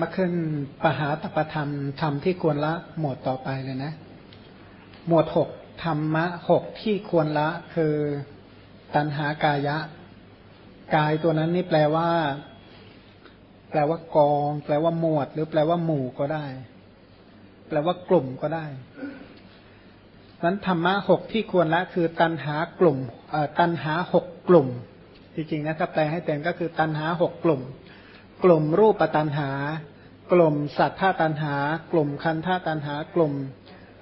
มาขึ้นปหาตปธรรมธรรมที่ควรละหมวดต่อไปเลยนะ หมวดหกธรรมะหกที่ควรละคือตัณหากายะ กายตัวนั้นนี่แปลว่า แปลว่ากอง แปลว่าหมวด หรือแปลว่าหมู่ก็ได้ แปลว่ากลุ่มก็ได้นั้นธรรมะหกที่ควรละคือตัณหากลุ่มตัณหาหกกลุ่มจริงๆนะถ้าแปลให้เต็มก็คือตัณหาหกกลุ่ม กลุ่มรูปตัณหา กลุ่มสัทธาตัณหา กลุ่มคันธาตัณหา กลุ่ม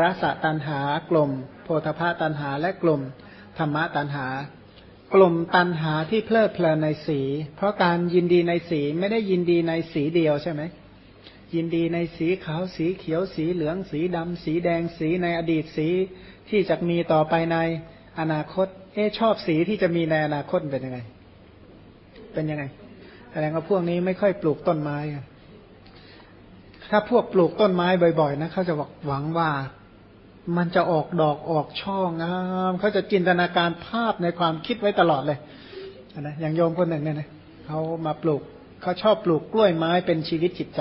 รสตัณหา กลุ่ม โพธพาตัณหา และกลุ่มธรรมะตัณหา กลุ่มตัณหาที่เพลิดเพลินในสี เพราะการยินดีในสีไม่ได้ยินดีในสีเดียวใช่ไหมยินดีในสีขาวสีเขียวสีเหลืองสีดำสีแดงสีในอดีตสีที่จะมีต่อไปในอนาคต เอ๊ชอบสีที่จะมีในอนาคตเป็นยังไง เป็นยังไง ดงว่าพวกนี้ไม่ค่อยปลูกต้นไม้ถ้าพวกปลูกต้นไม้บ่อยๆนะเขาจะบอกหวังว่ามันจะออกดอกออกช่องงามเขาจะจินตนาการภาพในความคิดไว้ตลอดเลยนะอย่างโยมคนหนึ่งเนี่ยนะเขามาปลูกเขาชอบปลูกกล้วยไม้เป็นชีวิตจิตใจ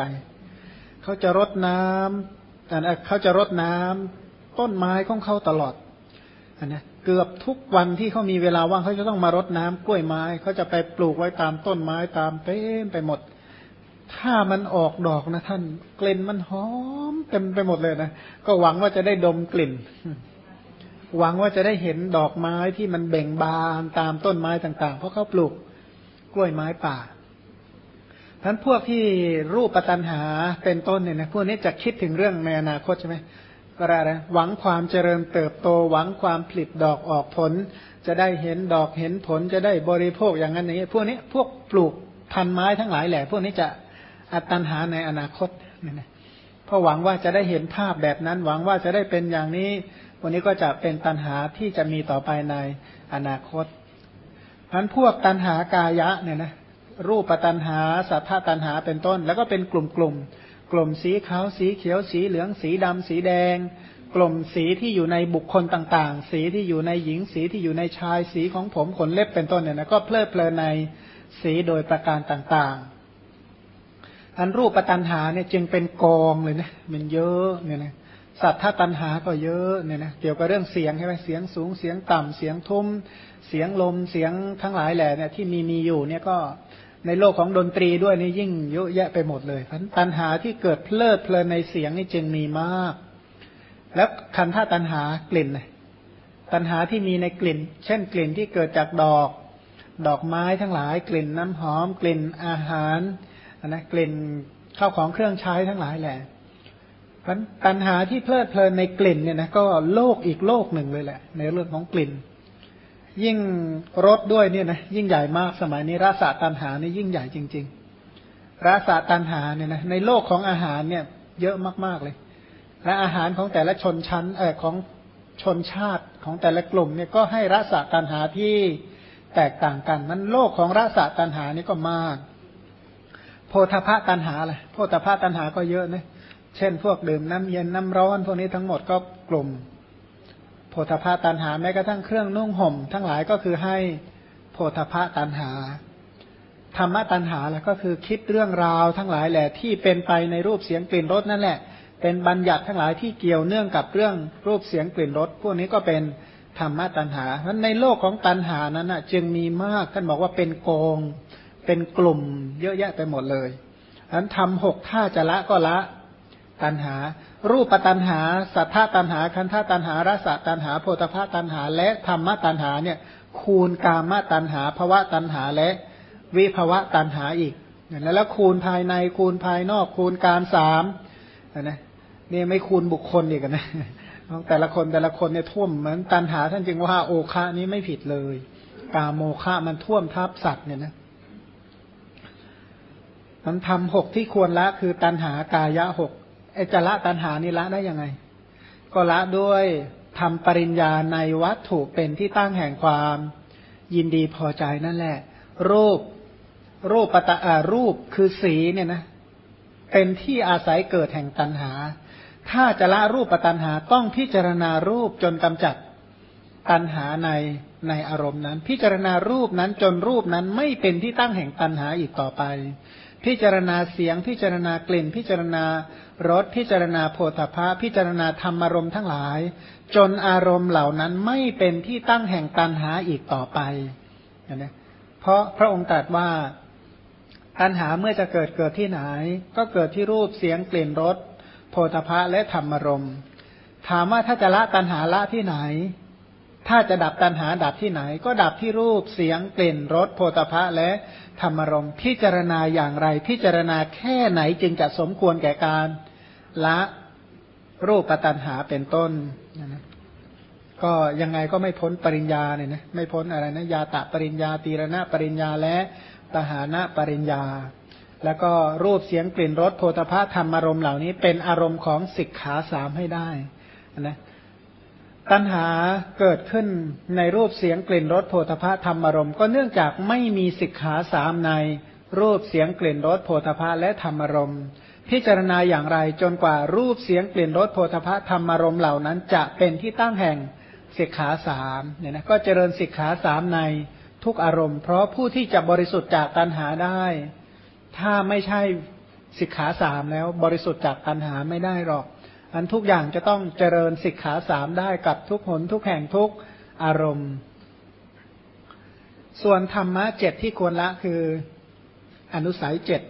เขาจะรดน้ำแต่เขาจะรดน้ำต้นไม้ของเขาตลอดอนะ เกือบทุกวันที่เขามีเวลาว่างเขาจะต้องมารดน้ำกล้วยไม้เขาจะไปปลูกไว้ตามต้นไม้ตามเต็มไปหมด ถ้ามันออกดอกนะท่าน กลิ่นมันหอมเต็มไปหมดเลยนะก็หวังว่าจะได้ดมกลิ่น หวังว่าจะได้เห็นดอกไม้ที่มันเบ่งบานตามต้นไม้ต่าง ๆ เพราะเขาปลูกกล้วยไม้ป่าท่านพวกที่รูปปัตัญหาเป็นต้นเนี่ยนะพวกนี้จะคิดถึงเรื่องในอนาคตใช่ไหม ก็อะไรหวังความเจริญเติบโต หวังความผลิตดอกออกผล จะได้เห็นดอกเห็นผลจะได้บริโภคอย่างนั้นอย่างนี้ พวกนี้พวกปลูกพันไม้ทั้งหลายแหละ พวกนี้จะอัตัญหาในอนาคตเนี่ยนะเพราะหวังว่าจะได้เห็นภาพแบบนั้น หวังว่าจะได้เป็นอย่างนี้วันนี้ก็จะเป็นตัญหาที่จะมีต่อไปในอนาคตพันพวกตัญหากายะเนี่ยนะรูปตันหาสัทธตันหาเป็นต้น แล้วก็เป็นกลุ่มกลุ่ม กลุ่มสีขาวสีเขียวสีเหลืองสีดำสีแดง กลุ่มสีที่อยู่ในบุคคลต่างๆ สีที่อยู่ในหญิงสีที่อยู่ในชายสีของผมขนเล็บเป็นต้นเนี่ยนะก็เพลิดเพลินในสีโดยประการต่างๆ อันรูปตันหาเนี่ยจึงเป็นกองเลยนะมันเยอะเนี่ยนะสัทธาตันหาก็เยอะเนี่ยนะเกี่ยวกับเรื่องเสียงใช่ไหมเสียงสูงเสียงต่ำเสียงทุ้มเสียงลมเสียงทั้งหลายแหล่เนี่ยที่มีมีอยู่เนี่ยก็ ในโลกของดนตรีด้วยนี่ยิ่งเยอะแยะไปหมดเลยคันตัณหาที่เกิดเพลิดเพลินในเสียงนี่จึงมีมาก แล้วคันท่าตัณหากลิ่นตัณหาที่มีในกลิ่น เช่นกลิ่นที่เกิดจากดอก ดอกไม้ทั้งหลาย กลิ่นน้ำหอม กลิ่นอาหารนะกลิ่นข้าวของเครื่องใช้ทั้งหลายแหละเพราะตัณหาที่เพลิดเพลินในกลิ่นเนี่ยนะก็โลกอีกโลกหนึ่งเลยแหละ ในเรื่องของกลิ่น ยิ่งรสด้วยเนี่ยนะยิ่งใหญ่มากสมัยนี้รสตันหานี่ยิ่งใหญ่จริง ๆรสตันหาเนี่ยนะในโลกของอาหารเนี่ย เยอะมากๆเลย และอาหารของแต่ละชนชั้นเออของชนชาติของแต่ละกลุ่มเนี่ยก็ให้รสตันหาที่แตกต่างกันนั้นโลกของรสตันหานี่ก็มาก โพธพะตันหาแหละโพธพะตันหาก็เยอะนะเช่น พวกดื่มน้ำเย็นน้ำร้อนพวกนี้ทั้งหมดก็กลุ่ม พธพาตันหาแม้กระทั่งเครื่องนุ่งห่ม ทั้งหลายก็คือให้โพธพาตันหา ธรรมะตันหาแล้วก็คือคิดเรื่องราวทั้งหลายแหละที่เป็นไปในรูปเสียงกลิ่นรสนั่นแหละ เป็นบัญญัติทั้งหลายที่เกี่ยวเนื่องกับเรื่องรูปเสียงกลิ่นรสพวกนี้ก็เป็นธรรมะตันหาเพราะในโลกของตันหานั้นจึงมีมากท่านบอกว่าเป็นกอง เป็นกลุ่มเยอะแยะไปหมดเลยอันทำหกท่าจะละก็ละ ตันหา รูปตันหา สัทธาตันหา คันธาตันหารสตันหา โพธพาตันหา และธรรมตันหาเนี่ยคูณกามตันหาภวะตันหาและวิภวะตันหาอีกแล้วแล้วคูณภายในคูณภายนอกคูณการสามนะนี่ไม่คูณบุคคลอีกนะแต่ละคนแต่ละคนเนี่ยท่วมเหมือนตันหาท่านจึงว่าโอคะนี้ไม่ผิดเลยกาโมคะมันท่วมทับสัตว์เนี่ยนะมันทำหกที่ควรละคือตันหากายะหก ไอจะละตัณหานี่ละได้ยังไง ก็ละด้วยทำปริญญาในวัตถุเป็นที่ตั้งแห่งความยินดีพอใจนั่นแหละ รูปรูปปตะอารูปคือสีเนี่ยนะเป็นที่อาศัยเกิดแห่งตัณหา ถ้าจะละรูปปตัณหาต้องพิจารณารูปจนกำจัดตัณหาในในอารมณ์นั้น พิจารณารูปนั้นจนรูปนั้นไม่เป็นที่ตั้งแห่งตัณหาอีกต่อไป พิจารณาเสียง พิจารณากลิ่น พิจารณารสพิจารณาโพธพะพิจารณาธรรมารมณ์ทั้งหลาย จนอารมณ์เหล่านั้นไม่เป็นที่ตั้งแห่งตันหาอีกต่อไปนะเพราะพระองค์ตรัสว่าตัณหาเมื่อจะเกิดเกิดที่ไหน ก็เกิดที่รูปเสียงกลิ่นรสโพธพะและธรรมารมณ์ถามว่าถ้าจะละตัณหาละที่ไหน ถ้าจะดับตัณหาดับที่ไหน ก็ดับที่รูปเสียงกลิ่นรสโพธพะและธรรมรมพิจารณาอย่างไร พิจารณาแค่ไหนจึงจะสมควรแก่การละรูปปัตันหาเป็นต้นนะก็ยังไงก็ไม่พ้นปริญญาเนี่ยนะไม่พ้นอะไรนะยาตะปริญญา ตีรณะปริญญาและตหานะปริญญา แล้วก็รูปเสียงกลิ่นรสโพธภาธรรมอารมณ์เหล่านี้เป็นอารมณ์ของสิกขาสามให้ได้นะ ตัณหาเกิดขึ้นในรูปเสียงกลิ่นรสโพธภาธรรมอารมณ์ก็เนื่องจากไม่มีสิกขาสามในรูปเสียงกลิ่นรสโพธภาและธรรมอารมณ์พิจารณาอย่างไรจนกว่ารูปเสียงกลิ่นรสโพธพะธรรมารมเหล่านั้นจะเป็นที่ตั้งแห่งสิกขาสามเนี่ยนะก็เจริญสิกขาสามในทุกอารมณ์ เพราะผู้ที่จะบริสุทธิ์จากตัณหาได้ ถ้าไม่ใช่สิกขาสามแล้วบริสุทธิ์จากตัณหาไม่ได้หรอก อันทุกอย่างจะต้องเจริญสิกขาสามได้กับทุกหนทุกแห่งทุกอารมณ์ ส่วนธรรมะเจ็ดที่ควรละคืออนุสัยเจ็ด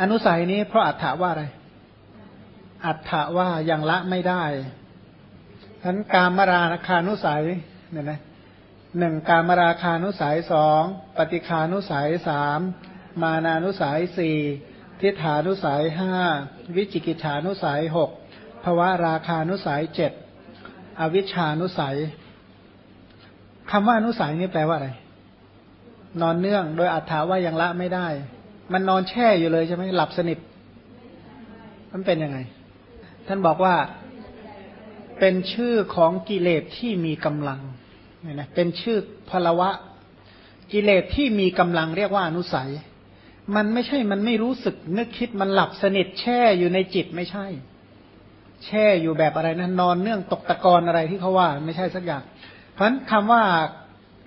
อนุสัยนี้เพราะอัฏฐาว่าอะไร อัฏฐาว่ายังละไม่ได้ฉะนั้นการมราคานุสัยเนี่ยนะหนึ่งการมราคานุสัยสองปฏิคานุสัยสามมานานุสัยสี่ ทิฏฐานุสัยห้าวิจิกิจฉานุสัยหกภวะราคานุสัยเจ็ดอวิชานุสัยคำว่านุสัยนี่แปลว่าอะไร นอนเนื่องโดยอัฏฐาว่ายังละไม่ได้ มันนอนแช่อยู่เลยใช่ไหมหลับสนิท มันเป็นยังไง ท่านบอกว่าเป็นชื่อของกิเลสที่มีกำลังเนี่ยนะเป็นชื่อพลวะ กิเลสที่มีกำลังเรียกว่าอนุสัย มันไม่ใช่มันไม่รู้สึกนึกคิดมันหลับสนิทแช่อยู่ในจิตไม่ใช่ แช่อยู่แบบอะไรนะนอนเนื่องตกตะกอนอะไรที่เขาว่า ไม่ใช่สักอย่าง เพราะฉะนั้นคำว่า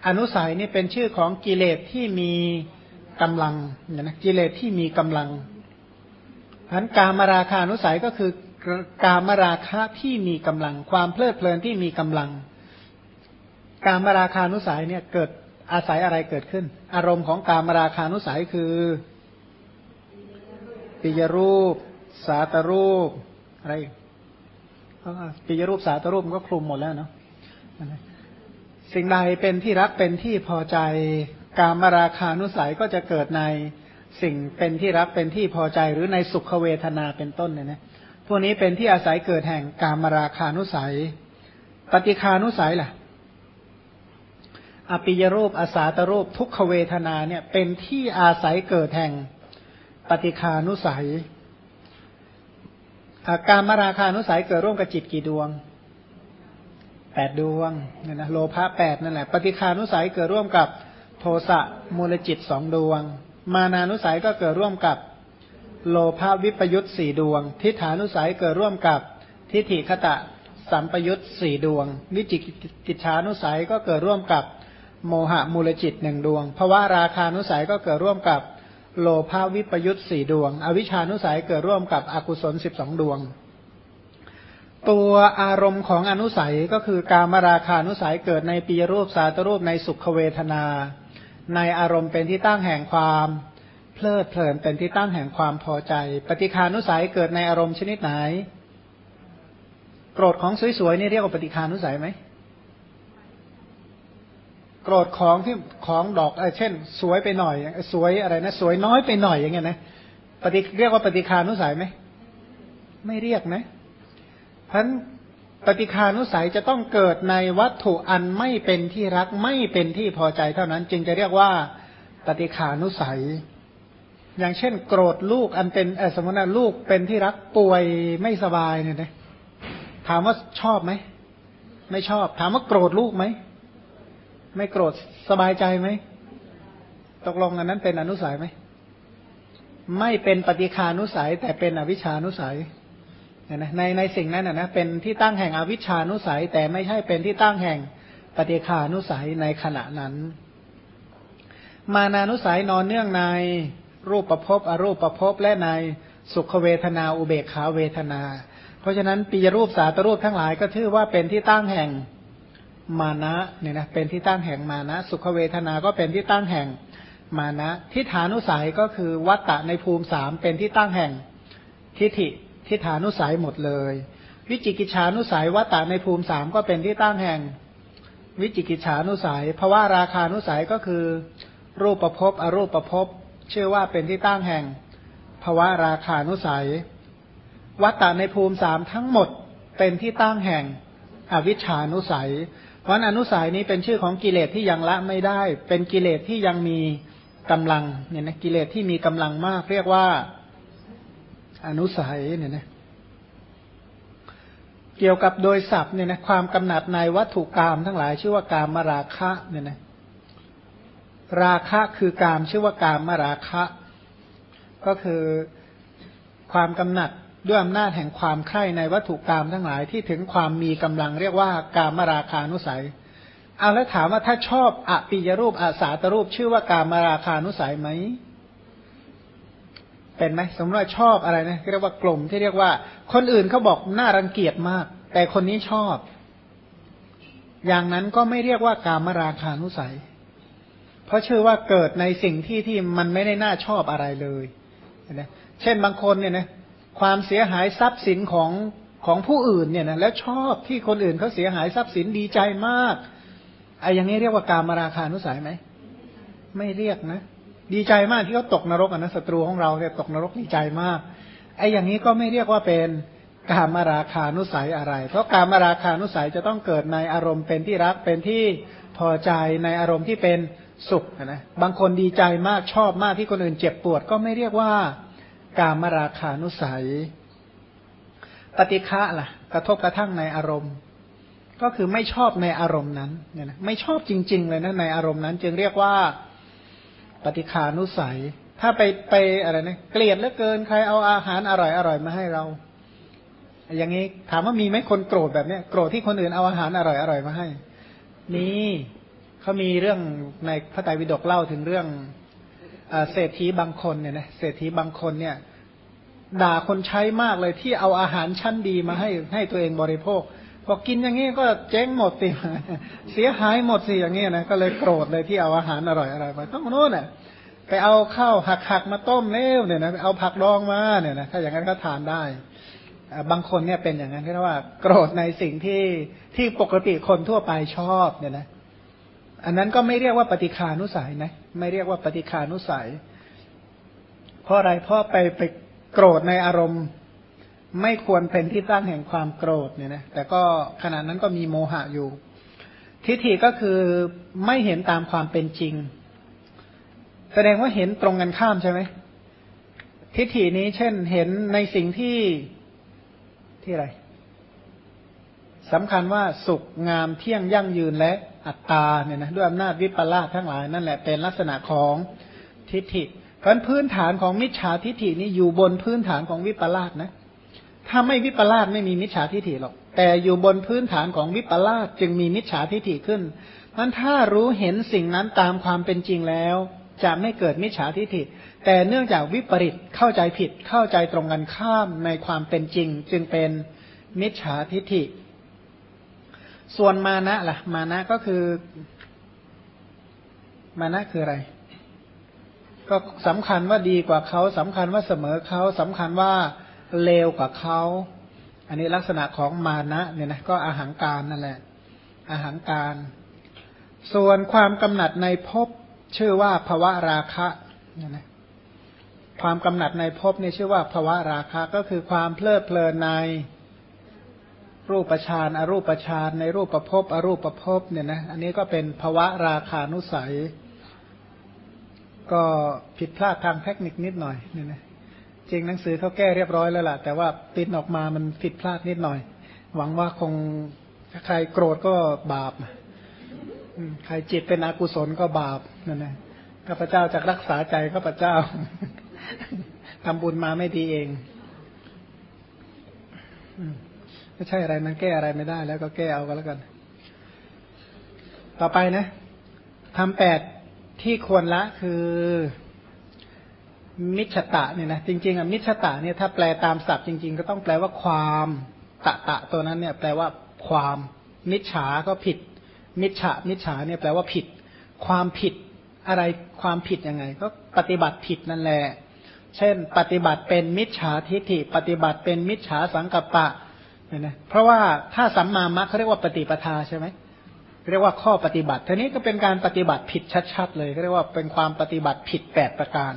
อนุสัยนี่เป็นชื่อของกิเลสที่มีกำลังเนี่ยนะกิเลสที่มีกำลังเพราะนั้นการมาราคานุสัยก็คือการมาราคะที่มีกำลัง ความเพลิดเพลินที่มีกำลัง การมาราคานุสัยเนี่ยเกิดอาศัยอะไรเกิดขึ้น อารมณ์ของการมาราคานุสัยคือ ปิยรูป สาตรูป อะไรปิยรูปสาตรูปก็คลุมหมดแล้วเนาะสิ่งใดเป็นที่รักเป็นที่พอใจ การมราคานุสัยก็จะเกิดในสิ่งเป็นที่รักเป็นที่พอใจหรือในสุขเวทนาเป็นต้นเนี่ยนะพวกนี้เป็นที่อาศัยเกิดแห่งการมราคานุสัย ปฏิคานุสัยล่ะ อปิยรูปอาสาตรูปทุกขเวทนาเนี่ย เป็นที่อาศัยเกิดแห่ง ปฏิคานุสัยอาการมาราคานุสัยเกิดร่วมกับจิตกี่ดวงแปดดวงเนี่ยนะโลภะแปดนั่นแหละ ปฏิคานุสัยเกิดร่วมกับโทสะมูลจิตสองดวง มานานุสัยก็เกิดร่วมกับโลภะวิปยุตสี่ดวง ทิฏฐานุสัยเกิดร่วมกับทิฏฐิคตะสัมปยุตสี่ดวง วิจิกิจฉานุสัยก็เกิดร่วมกับโมหะมูลจิตหนึ่งดวงภาวะราคานุสัยก็เกิดร่วมกับ โลภะวิปยุตสี่ดวง อวิชานุสัยเกิดร่วมกับอกุศลสิบสองดวง ตัวอารมณ์ของอนุสัยก็คือการมราคานุสัยเกิดในปีรูปสาตรูปในสุขเวทนา ในอารมณ์เป็นที่ตั้งแห่งความเพลิดเพลินเป็นที่ตั้งแห่งความพอใจ ปฏิคานุสัยเกิดในอารมณ์ชนิดไหน โกรธของสวยๆนี่เรียกว่าปฏิคานุสัยไหม โกรธของที่ของดอกเช่น สวยไปหน่อยสวยอะไรนะ สวยน้อยไปหน่อยอย่างเงี้ยนะปฏิเรียกว่าปฏิคานุสัยไหมไม่เรียกนะเพราะปฏิคานุสัยจะต้องเกิดในวัตถุอันไม่เป็นที่รักไม่เป็นที่พอใจเท่านั้น จึงจะเรียกว่าปฏิคานุสัย อย่างเช่น โกรธลูกอันเป็นสมมติว่าลูกเป็นที่รักป่วยไม่สบายเนี่ยนะถามว่าชอบไหมไม่ชอบ ถามว่าโกรธลูกไหม ไม่โกรธสบายใจไหมตกลงอันนั้นเป็นอนุสัยไหมไม่เป็นปฏิคานุสัย แต่เป็นอวิชานุสัยนะในในสิ่งนั้นนะเป็นที่ตั้งแห่งอวิชานุสัย แต่ไม่ใช่เป็นที่ตั้งแห่งปฏิคานุสัยในขณะนั้น มานานุสัยนอนเนื่องในรูปประพบอรูปประพบและในสุขเวทนาอุเบกขาเวทนา เพราะฉะนั้นปีรูปสาตรูปทั้งหลายก็ถือว่าเป็นที่ตั้งแห่ง มานะเนี่ยนะเป็นที่ตั้งแห่งมานะ สุขเวทนาก็เป็นที่ตั้งแห่งมานะทิฏฐานุสัยก็คือวัตตะในภูมิสามเป็นที่ตั้งแห่งทิฏฐิทิฏฐานุสัยหมดเลย วิจิกิจฉานุสัยวัตตะในภูมิสามก็เป็นที่ตั้งแห่ง วิจิกิจฉานุสัยภาวะราคานุสัยก็คือ รูปประพบอรูปประพบเชื่อว่าเป็นที่ตั้งแห่งภาวะราคานุสัย วัตตะในภูมิสามทั้งหมดเป็นที่ตั้งแห่งอวิชานุสัย วันอนุสัยนี้เป็นชื่อของกิเลสที่ยังละไม่ได้ เป็นกิเลสที่ยังมีกำลังเนี่ยนะกิเลสที่มีกำลังมาก เรียกว่าอนุสัยเนี่ยนะเกี่ยวกับโดยศัพท์เนี่ยนะความกำหนัดในวัตถุกรรมทั้งหลาย ชื่อว่ากามมาราคะเนี่ยนะราคะคือกามชื่อว่ากามมาราคะ ก็คือความกำหนัด ด้วยอำนาจแห่งความใคร่ในวัตถุกรรมทั้งหลายที่ถึงความมีกำลังเรียกว่ากามราคานุสัยเอาแล้วถามว่าถ้าชอบอปิยรูปอาสาตรูป ชื่อว่ากามราคานุสัยไหมเป็นไหมสมมติว่าชอบอะไรนะเรียกว่ากลุ่มที่เรียกว่า คนอื่นเขาบอกน่ารังเกียจมาก แต่คนนี้ชอบ อย่างนั้นก็ไม่เรียกว่ากามราคานุสัย เพราะชื่อว่าเกิดในสิ่งที่ที่มันไม่ได้น่าชอบอะไรเลยนะเช่นบางคนเนี่ยนะ ความเสียหายทรัพย์สินของของผู้อื่นเนี่ยนะแล้วชอบที่คนอื่นเขาเสียหายทรัพย์สินดีใจมากไอ้อย่างนี้เรียกว่าการมาราคานุสัยไหมไม่เรียกนะ ดีใจมากที่เขาตกนรกอนะศัตรูของเราเนี่ยตกนรกดีใจมากไอ้อย่างนี้ก็ไม่เรียกว่าเป็นการมาราคานุสัยอะไร เพราะการมาราคานุสัยจะต้องเกิดในอารมณ์เป็นที่รักเป็นที่พอใจในอารมณ์ที่เป็นสุขนะบางคนดีใจมากชอบมากที่คนอื่นเจ็บปวดก็ไม่เรียกว่า กามราคานุสัย ปฏิฆะล่ะ กระทบกระทั่งในอารมณ์ ก็คือไม่ชอบในอารมณ์นั้นเนี่ยนะไม่ชอบจริง ๆ เลยนะในอารมณ์นั้น จึงเรียกว่าปฏิคานุสัย ถ้าไปไปอะไรนะเกลียดเหลือเกินใครเอาอาหารอร่อยอร่อยมาให้เรา อย่างนี้ถามว่ามีไหมคนโกรธแบบเนี้ยโกรธที่คนอื่นเอาอาหารอร่อยอร่อยมาให้มีเขามีเรื่องในพระไตรปิฎกเล่าถึงเรื่อง เศรษฐีบางคนเนี่ยนะเศรษฐีบางคนเนี่ย ด่าคนใช้มากเลยที่เอาอาหารชั้นดีมาให้ให้ตัวเองบริโภคบอกกินอย่างนี้ก็เจ๊งหมดสิเสียหายหมดสิอย่างนี้นะก็เลยโกรธเลยที่เอาอาหารอร่อยอะไรมาต้องโน่นน่ะไปเอาข้าวหักหักมาต้มเล้วเนี่ยนะไปเอาผักดองมาเนี่ยนะถ้าอย่างนั้นก็ทานได้บางคนเนี่ยเป็นอย่างนั้นเรียกว่า โกรธในสิ่งที่ที่ปกติคนทั่วไปชอบเนี่ยนะ อันนั้นก็ไม่เรียกว่าปฏิคานุสัยนะ ไม่เรียกว่าปฏิคานุสัย เพราะอะไรเพราะไปไปโกรธในอารมณ์ ไม่ควรเป็นที่ตั้งแห่งความโกรธเนี่ยนะแต่ก็ขณะนั้นก็มีโมหะอยู่ ทิฏฐิก็คือไม่เห็นตามความเป็นจริง แสดงว่าเห็นตรงกันข้ามใช่ไหมทิฏฐินี้เช่นเห็นในสิ่งที่ที่อะไร สำคัญว่าสุขงามเที่ยงยั่งยืนและอัตตาเนี่ยนะด้วยอำนาจวิปลาสทั้งหลายนั่นแหละเป็นลักษณะของทิฏฐิ เพราะพื้นฐานของมิจฉาทิฏฐินี้อยู่บนพื้นฐานของวิปลาสนะ ถ้าไม่วิปลาสไม่มีมิจฉาทิฏฐิหรอก แต่อยู่บนพื้นฐานของวิปลาสจึงมีมิจฉาทิฏฐิขึ้นมันถ้ารู้เห็นสิ่งนั้นตามความเป็นจริงแล้ว จะไม่เกิดมิจฉาทิฏฐิ แต่เนื่องจากวิปริตเข้าใจผิดเข้าใจตรงกันข้ามในความเป็นจริง จึงเป็นมิจฉาทิฏฐิ ส่วนมานะล่ะ มานะก็คือ มานะคืออะไร ก็สำคัญว่าดีกว่าเขาสำคัญว่าเสมอเขาสำคัญว่าเลวกว่าเขาอันนี้ลักษณะของมานะ เนี่ยนะก็อาหางการนั่นแหละอาหางการ ส่วนความกำหนัดในภพชื่อว่าภวะราคะเนี่ยนะความกำหนัดในภพนี่ชื่อว่าภวะราคะก็คือความเพลิดเพลินใน รูปฌานอรูปฌานในรูปประพบอรูปประพบเนี่ยนะอันนี้ก็เป็นภวะราคานุสัย ก็ผิดพลาดทางเทคนิคนิดหน่อยเนี่ยนะจริงหนังสือเขาแก้เรียบร้อยแล้วล่ะ แต่ว่าปิดออกมามันผิดพลาดนิดหน่อย หวังว่าคงใครโกรธก็บาปใครจิตเป็นอกุศลก็บาปนั่นนะข้าพเจ้าจะรักษาใจข้าพเจ้าทำบุญมาไม่ดีเอง ไม่ใช่อะไรมันแก้อะไรไม่ได้ แล้วก็แก้เอาก็แล้วกัน ต่อไปนะทำแปดที่ควรละคือ มิชตะเนี่ยนะจริงๆอะมิชตะเนี่ยถ้าแปลตามศัพท์จริง ๆ ก็ต้องแปลว่าความตะตะตัวนั้นเนี่ย แปลว่าความ มิจฉาก็ผิด มิจฉามิจฉาเนี่ยแปลว่าผิด ความผิดอะไรความผิดยังไง ก็ปฏิบัติผิดนั่นแหละ เช่น ปฏิบัติเป็นมิจฉาทิฏฐิ ปฏิบัติเป็นมิจฉาสังกัปปะ เนี่ยนะเพราะว่าถ้าสัมมามัคเขาเรียกว่าปฏิปทาใช่ไหมเรียกว่าข้อปฏิบัติทีนี้ก็เป็นการปฏิบัติผิดชัดๆเลยเขาเรียกว่าเป็นความปฏิบัติผิดแปดประการ